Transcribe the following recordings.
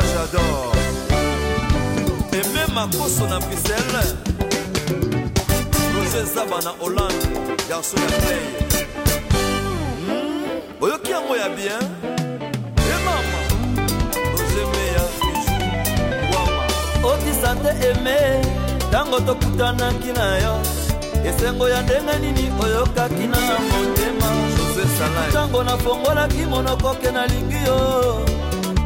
ça j'adore et même akoso na bruxelles roger zaba na hollande garso ya play hmm. oyoki yango ya bien e mama rogemeya bijou wama otisa oh, te eme ntango tokutanaki na yo esengo ya ndenge nini oyokaki na motema ntango nafongolaki monoko ke nalingi yo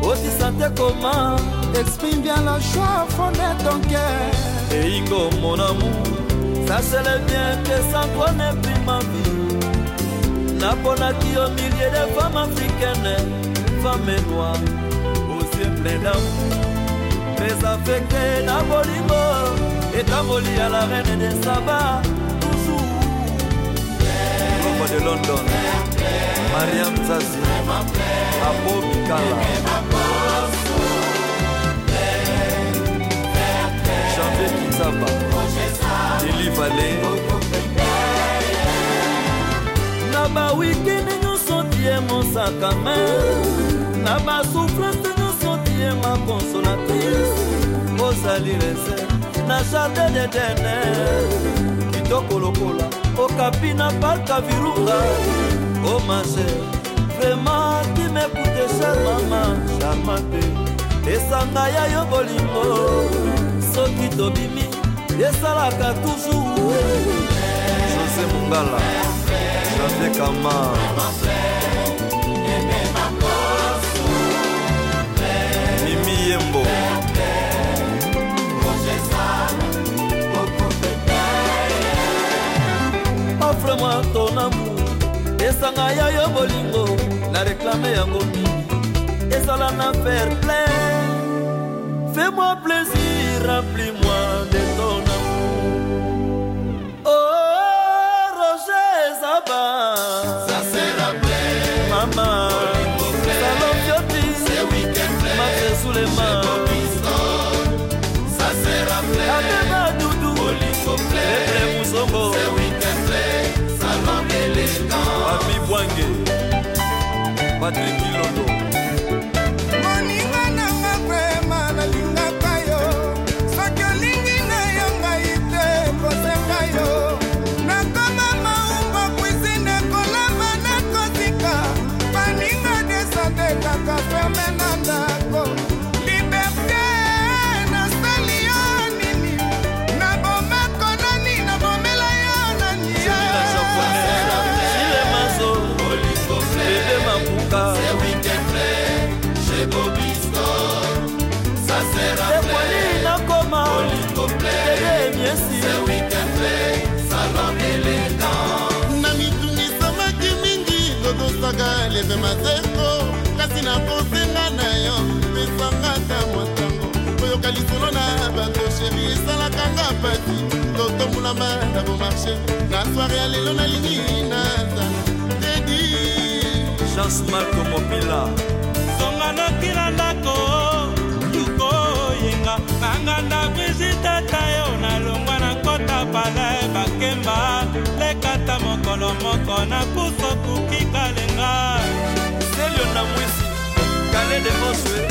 otisa te koma exprime bien la joie fonde ton cœur eyingo mon amour ça c'est le bien que ça connaît plus ma vie naponaki au milieu de femmes africaines femme noire aux yeux pleins d'amour désaffecté na bolingo etamboli ya la reine de saba de london mariam zazi abo mikala janvier kizaba eli vale na bawikini nyonso tie mosakama na basuflete nyonso tie makonsolatrice ozali reserve na jardin dedene kitoko lokola okapi na parka virunga omase oh, vraimen timekute ser mama charmante esanga ya yo bolingo soki tobimi esalaka toujours josé mongala janvier kamar esanga ya yo bolingo na reklame yango mingi ezala na fair play fais-moi plaisir remplis-moi de ton amour oh roger zaba Ça, me mazengo kasi nakosenga na yo pesanga ta motango oyoka lisolo na bato sheri esalaka nga pati totombolama na bomarche na soare ya lelo nalingi nazala dedi chance marko mopila zonga noki na ndako yukoyenga nanga na visitata yo nalongwa na kota pala bakemba lekata mokolo moko na puso kuki close with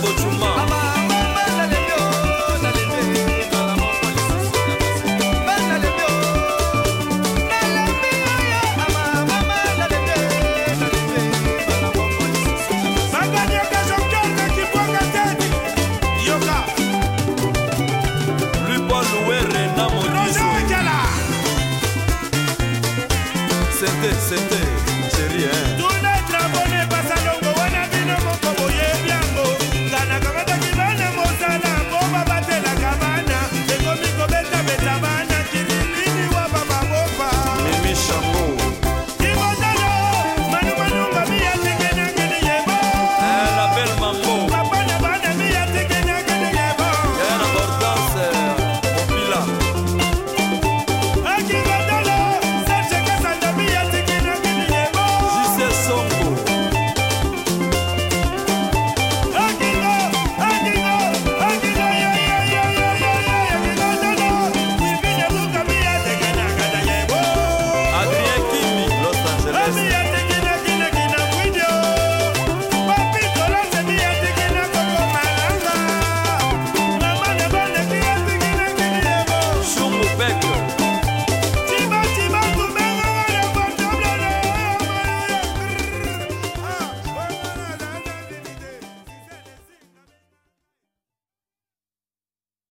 double